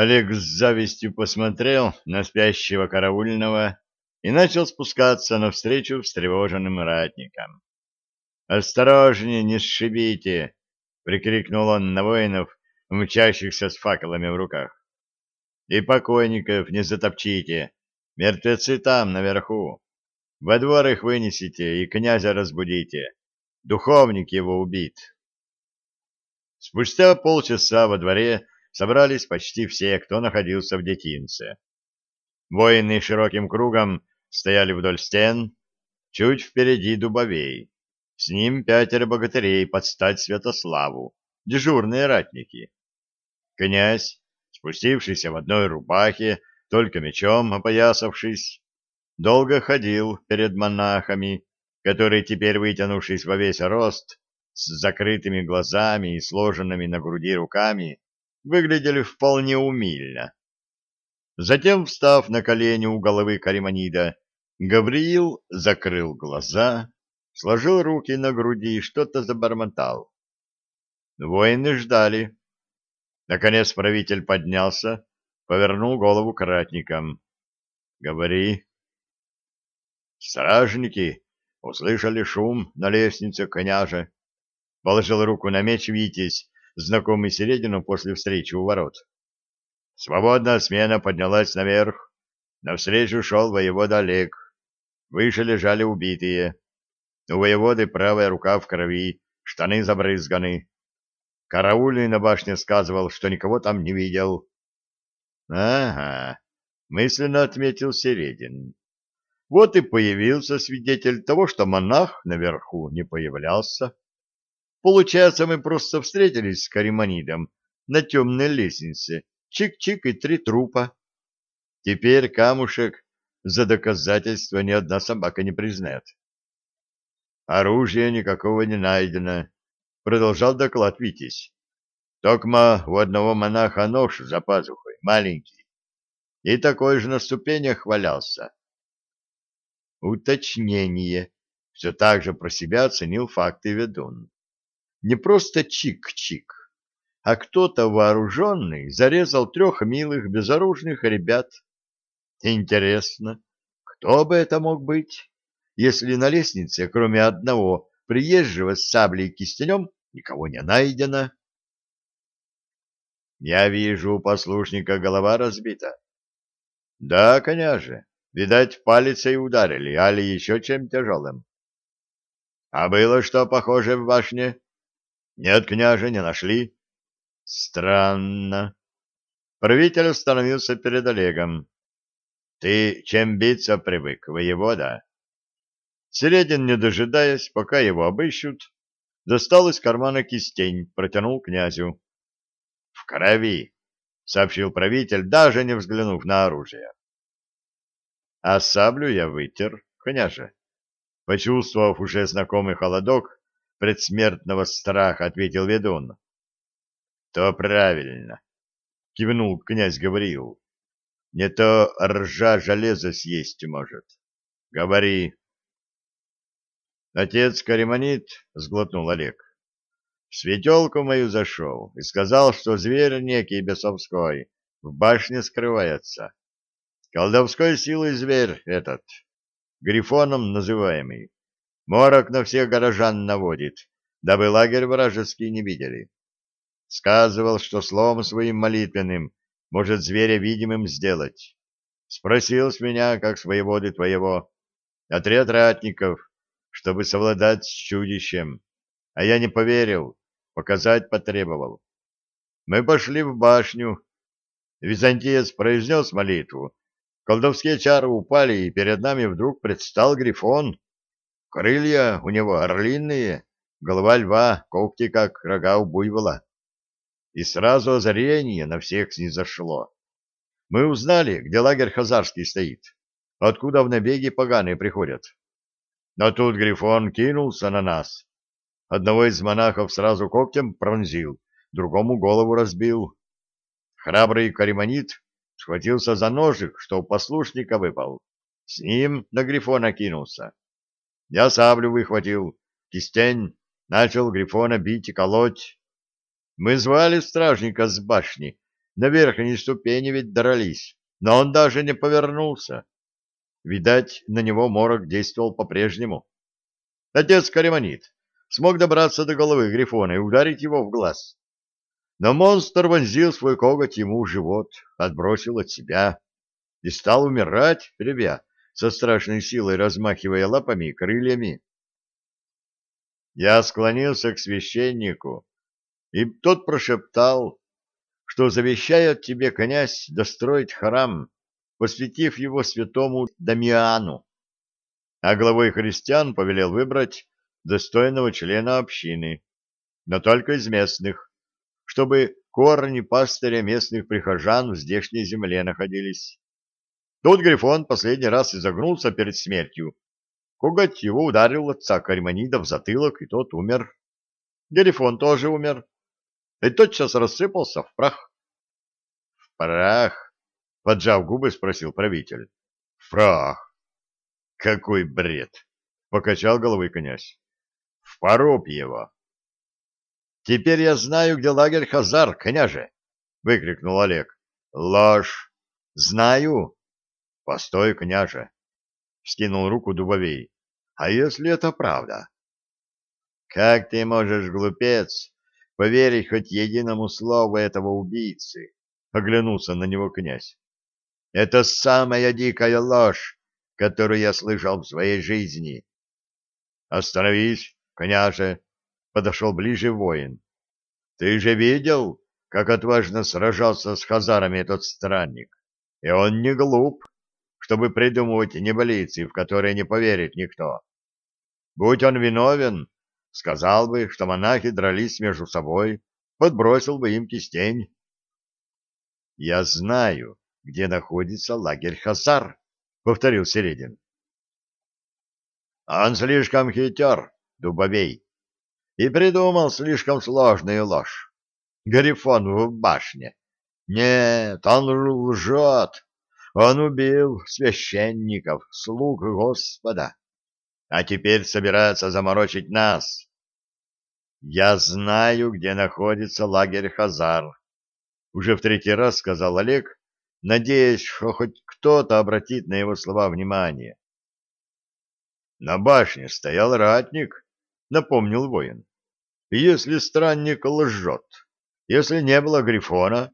Олег с завистью посмотрел на спящего караульного и начал спускаться навстречу встревоженным ратникам. «Осторожнее, не сшибите!» — прикрикнул он на воинов, мчащихся с факелами в руках. «И покойников не затопчите, мертвецы там, наверху. Во двор их вынесите и князя разбудите. Духовник его убит». Спустя полчаса во дворе собрались почти все, кто находился в детинце. Воины широким кругом стояли вдоль стен, чуть впереди дубовей. С ним пятеро богатырей под стать Святославу, дежурные ратники. Князь, спустившийся в одной рубахе, только мечом опоясавшись, долго ходил перед монахами, которые теперь, вытянувшись во весь рост, с закрытыми глазами и сложенными на груди руками, выглядели вполне умильно. Затем, встав на колени у головы Кариманида, Гавриил закрыл глаза, сложил руки на груди и что-то забормотал. Воины ждали. Наконец правитель поднялся, повернул голову к ратникам. — Говори. Стражники услышали шум на лестнице княжа. Положил руку на меч Витязь, знакомый Середину после встречи у ворот. Свободная смена поднялась наверх. Навстречу шел воевода Олег. Выше лежали убитые. У воеводы правая рука в крови, штаны забрызганы. Караульный на башне сказывал, что никого там не видел. — Ага, — мысленно отметил Середин. Вот и появился свидетель того, что монах наверху не появлялся. Получается, мы просто встретились с Кариманидом на темной лестнице. Чик-чик и три трупа. Теперь камушек за доказательство ни одна собака не признает. Оружия никакого не найдено, продолжал доклад Витязь. Токма у одного монаха нож за пазухой, маленький, и такой же на ступенях валялся. Уточнение. Все так же про себя оценил факты ведун. Не просто чик-чик, а кто-то вооруженный зарезал трех милых безоружных ребят. Интересно, кто бы это мог быть? если на лестнице, кроме одного приезжего с саблей и кистенем, никого не найдено. Я вижу, у послушника голова разбита. Да, княже, видать, палицей ударили, али еще чем тяжелым. А было что похоже в башне? Нет, княже, не нашли. Странно. Правитель остановился перед Олегом. Ты чем биться привык, воевода? Середин, не дожидаясь, пока его обыщут, достал из кармана кистень, протянул князю. — В крови, — сообщил правитель, даже не взглянув на оружие. — А саблю я вытер, княже. Почувствовав уже знакомый холодок предсмертного страха, ответил ведун. — То правильно, — кивнул князь Гавриил. — Не то ржа железо съесть может. Говори. Отец Кариманит, — сглотнул Олег, — в светелку мою зашел и сказал, что зверь некий бесовской в башне скрывается. Колдовской силой зверь этот, грифоном называемый, морок на всех горожан наводит, дабы лагерь вражеский не видели. Сказывал, что словом своим молитвенным может зверя видимым сделать. Спросил с меня, как с воеводы твоего, отряд ратников, чтобы совладать с чудищем, а я не поверил, показать потребовал. Мы пошли в башню. Византиец произнес молитву. Колдовские чары упали, и перед нами вдруг предстал грифон. Крылья у него орлиные, голова льва, когти, как рога у буйвола. И сразу озарение на всех снизошло. Мы узнали, где лагерь хазарский стоит, откуда в набеги поганые приходят. Но тут Грифон кинулся на нас. Одного из монахов сразу когтем пронзил, другому голову разбил. Храбрый кариманит схватился за ножик, что у послушника выпал. С ним на Грифона кинулся. Я саблю выхватил, кистень, начал Грифона бить и колоть. Мы звали стражника с башни, на верхней ступени ведь дрались, но он даже не повернулся. Видать, на него морок действовал по-прежнему. Отец Каремонит смог добраться до головы Грифона и ударить его в глаз. Но монстр вонзил свой коготь ему в живот, отбросил от себя и стал умирать, ребя, со страшной силой размахивая лапами и крыльями. Я склонился к священнику, и тот прошептал, что завещает тебе, князь, достроить храм, посвятив его святому Дамиану, а главой христиан повелел выбрать достойного члена общины, но только из местных, чтобы корни пастыря местных прихожан в здешней земле находились. Тут Грифон последний раз изогнулся перед смертью. Коготь его ударил отца Кариманида в затылок, и тот умер. Грифон тоже умер. И тотчас рассыпался в прах. — В прах? — поджав губы, спросил правитель. — В прах. — Какой бред! — покачал головой князь. — В поруб его. — Теперь я знаю, где лагерь Хазар, княже! — выкрикнул Олег. — Ложь! Знаю! Постой, княже, скинул руку Дубовей. А если это правда? Как ты можешь, глупец, поверить хоть единому слову этого убийцы? Оглянулся на него князь. Это самая дикая ложь, которую я слышал в своей жизни. Остановись, княже, подошел ближе воин. Ты же видел, как отважно сражался с хазарами этот странник? И он не глуп чтобы придумывать небылицы, в которые не поверит никто. Будь он виновен, сказал бы, что монахи дрались между собой, подбросил бы им кистень. — Я знаю, где находится лагерь Хазар, — повторил Середин. — Он слишком хитер, дубовей, и придумал слишком сложную ложь. Гарифон в башне. Нет, он лжет. Он убил священников, слуг Господа, а теперь собирается заморочить нас. Я знаю, где находится лагерь Хазар. Уже в третий раз сказал Олег, надеясь, что хоть кто-то обратит на его слова внимание. На башне стоял ратник, напомнил воин. Если странник лжет, если не было Грифона,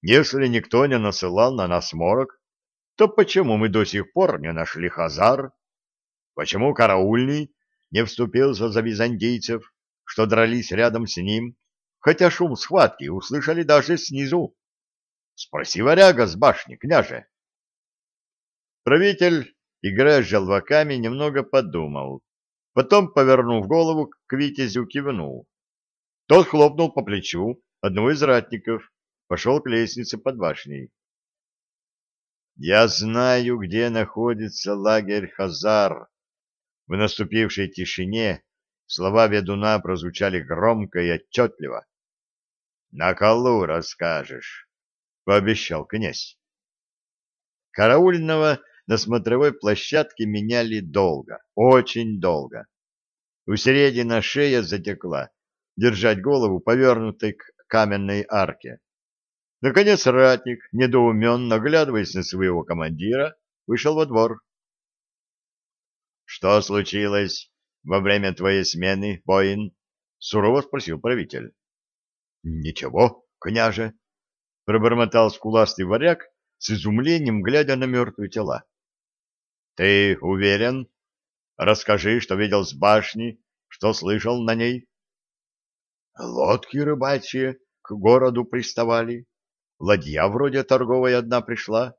если никто не насылал на нас морок, то почему мы до сих пор не нашли Хазар? Почему караульный не вступился за византийцев, что дрались рядом с ним, хотя шум схватки услышали даже снизу? Спроси варяга с башни, княже. Правитель, играя с желваками, немного подумал. Потом, повернув голову, к Витязю кивнул. Тот хлопнул по плечу одного из ратников, пошел к лестнице под башней. Я знаю, где находится лагерь Хазар. В наступившей тишине слова ведуна прозвучали громко и отчетливо. На колу расскажешь, пообещал князь. Караульного на смотровой площадке меняли долго, очень долго. У середины шея затекла, держать голову повернутой к каменной арке. Наконец ратник, недоуменно оглядываясь на своего командира, вышел во двор. — Что случилось во время твоей смены, воин? — сурово спросил правитель. — Ничего, княже, — пробормотал скуластый варяг с изумлением, глядя на мертвые тела. — Ты уверен? Расскажи, что видел с башни, что слышал на ней. — Лодки рыбачьи к городу приставали, Ладья вроде торговая одна пришла.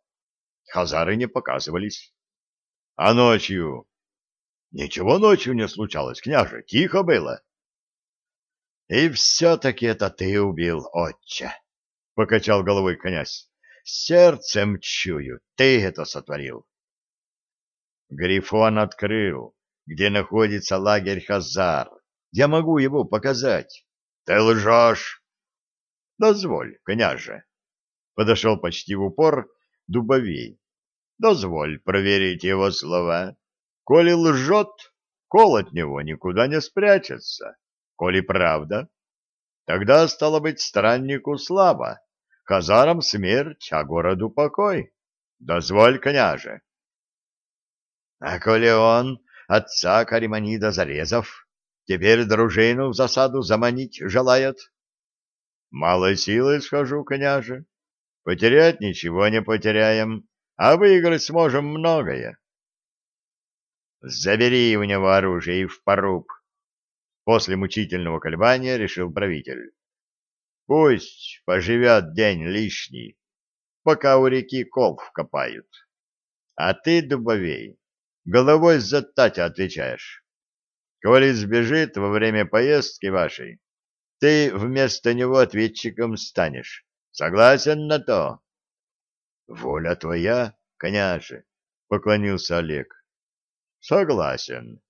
Хазары не показывались. А ночью? Ничего ночью не случалось, княже, тихо было. И все-таки это ты убил, отче, — покачал головой князь. Сердцем чую, ты это сотворил. Грифон открыл, где находится лагерь Хазар. Я могу его показать. Ты лжешь. Дозволь, княже подошел почти в упор Дубовей. Дозволь проверить его слова. Коли лжет, кол от него никуда не спрячется. Коли правда, тогда, стало быть, страннику слабо, казарам смерть, а городу покой. Дозволь, княже. А коли он, отца Кариманида зарезав, теперь дружину в засаду заманить желает? Малой силой схожу, княже. Потерять ничего не потеряем, а выиграть сможем многое. Забери у него оружие и в поруб. После мучительного колебания решил правитель. Пусть поживет день лишний, пока у реки колв копают. А ты, Дубовей, головой за Татя отвечаешь. Коли сбежит во время поездки вашей, ты вместо него ответчиком станешь. Согласен на то? — Воля твоя, княже, — поклонился Олег. — Согласен.